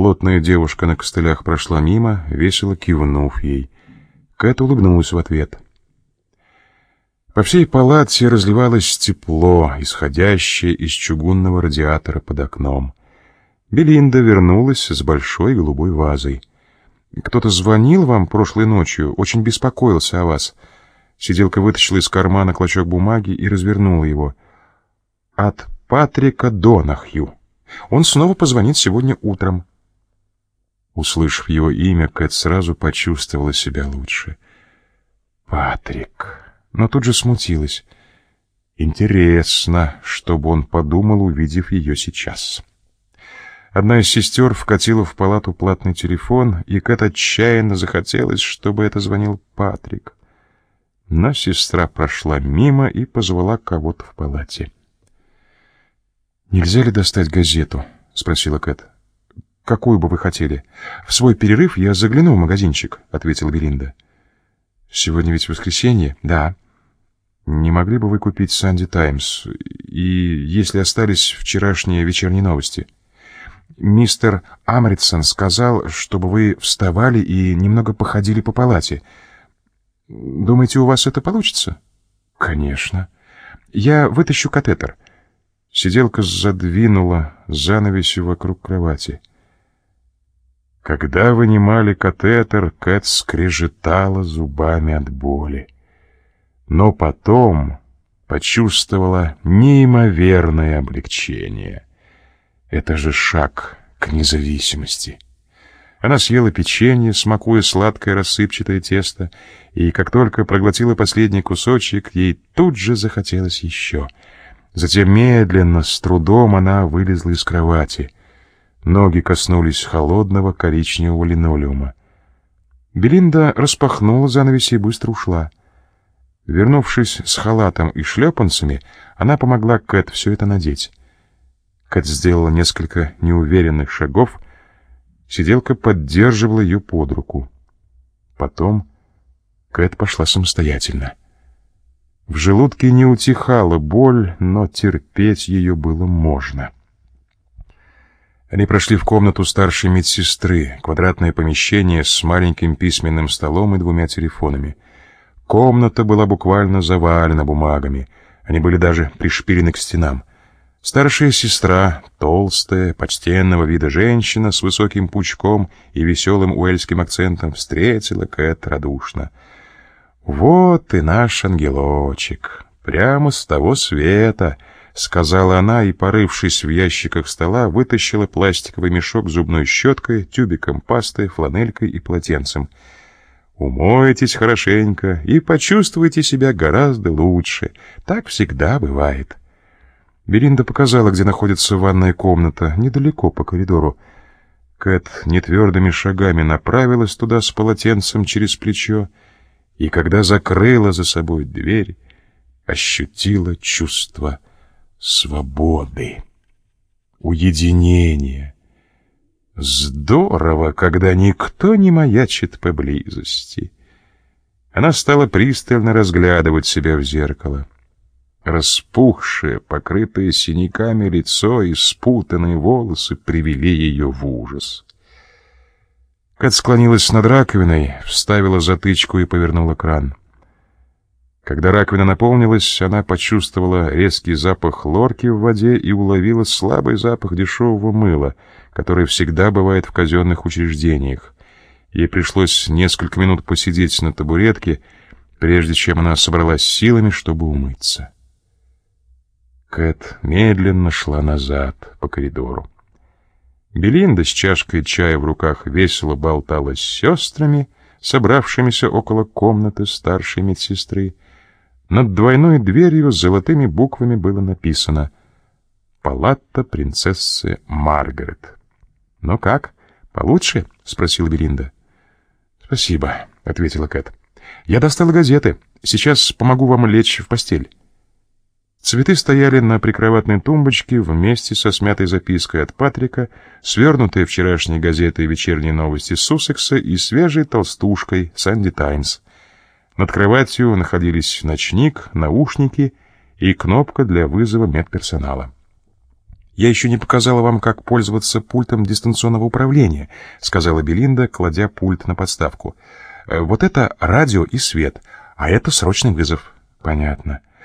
Плотная девушка на костылях прошла мимо, весело кивнув ей. Кэт улыбнулась в ответ. По всей палате разливалось тепло, исходящее из чугунного радиатора под окном. Белинда вернулась с большой голубой вазой. «Кто-то звонил вам прошлой ночью, очень беспокоился о вас». Сиделка вытащила из кармана клочок бумаги и развернула его. «От Патрика Донахью. Он снова позвонит сегодня утром». Услышав его имя, Кэт сразу почувствовала себя лучше. «Патрик...» Но тут же смутилась. Интересно, что бы он подумал, увидев ее сейчас. Одна из сестер вкатила в палату платный телефон, и Кэт отчаянно захотелось, чтобы это звонил Патрик. Но сестра прошла мимо и позвала кого-то в палате. «Нельзя ли достать газету?» — спросила Кэт. «Какую бы вы хотели?» «В свой перерыв я загляну в магазинчик», — ответила Белинда. «Сегодня ведь воскресенье?» «Да». «Не могли бы вы купить «Санди Таймс» и, если остались, вчерашние вечерние новости?» Мистер Амритсон сказал, чтобы вы вставали и немного походили по палате. Думаете, у вас это получится? Конечно. Я вытащу катетер. Сиделка задвинула занавесью вокруг кровати. Когда вынимали катетер, Кэт скрежетала зубами от боли. Но потом почувствовала неимоверное облегчение — это же шаг к независимости. Она съела печенье, смакуя сладкое рассыпчатое тесто, и как только проглотила последний кусочек, ей тут же захотелось еще. Затем медленно, с трудом она вылезла из кровати. Ноги коснулись холодного коричневого линолеума. Белинда распахнула занавеси и быстро ушла. Вернувшись с халатом и шлепанцами, она помогла Кэт все это надеть. Кэт сделала несколько неуверенных шагов. Сиделка поддерживала ее под руку. Потом Кэт пошла самостоятельно. В желудке не утихала боль, но терпеть ее было можно. Они прошли в комнату старшей медсестры, квадратное помещение с маленьким письменным столом и двумя телефонами. Комната была буквально завалена бумагами. Они были даже пришпилены к стенам. Старшая сестра, толстая, почтенного вида женщина с высоким пучком и веселым уэльским акцентом, встретила Кэт радушно. «Вот и наш ангелочек, прямо с того света», — сказала она и, порывшись в ящиках стола, вытащила пластиковый мешок с зубной щеткой, тюбиком пасты, фланелькой и полотенцем. «Умойтесь хорошенько и почувствуйте себя гораздо лучше. Так всегда бывает». Белинда показала, где находится ванная комната, недалеко по коридору. Кэт нетвердыми шагами направилась туда с полотенцем через плечо, и когда закрыла за собой дверь, ощутила чувство свободы, уединения. Здорово, когда никто не маячит поблизости. Она стала пристально разглядывать себя в зеркало. Распухшее, покрытое синяками лицо и спутанные волосы привели ее в ужас. Кэт склонилась над раковиной, вставила затычку и повернула кран. Когда раковина наполнилась, она почувствовала резкий запах хлорки в воде и уловила слабый запах дешевого мыла, который всегда бывает в казенных учреждениях. Ей пришлось несколько минут посидеть на табуретке, прежде чем она собралась силами, чтобы умыться. Кэт медленно шла назад по коридору. Белинда с чашкой чая в руках весело болтала с сестрами, собравшимися около комнаты старшей медсестры. Над двойной дверью с золотыми буквами было написано «Палата принцессы Маргарет». «Ну как, получше?» — спросила Белинда. «Спасибо», — ответила Кэт. «Я достала газеты. Сейчас помогу вам лечь в постель». Цветы стояли на прикроватной тумбочке вместе со смятой запиской от Патрика, свернутой вчерашней газетой «Вечерние новости» Суссекса и свежей толстушкой «Санди Таймс». Над кроватью находились ночник, наушники и кнопка для вызова медперсонала. я еще не показала вам, как пользоваться пультом дистанционного управления», сказала Белинда, кладя пульт на подставку. «Э, «Вот это радио и свет, а это срочный вызов». «Понятно».